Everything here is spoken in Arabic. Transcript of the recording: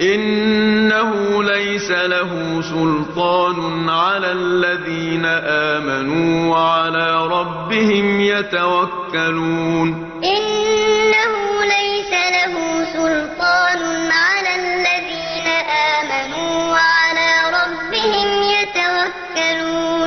إِنَّهُ لَيْسَ لَهُ سُلْطَانٌ عَلَى الَّذِينَ آمَنُوا وَعَلَىٰ رَبِّهِمْ يَتَوَكَّلُونَ. إِنَّهُ لَيْسَ لَهُ سُلْطَانٌ عَلَى الَّذِينَ آمَنُوا وَعَلَىٰ رَبِّهِمْ يَتَوَكَّلُونَ.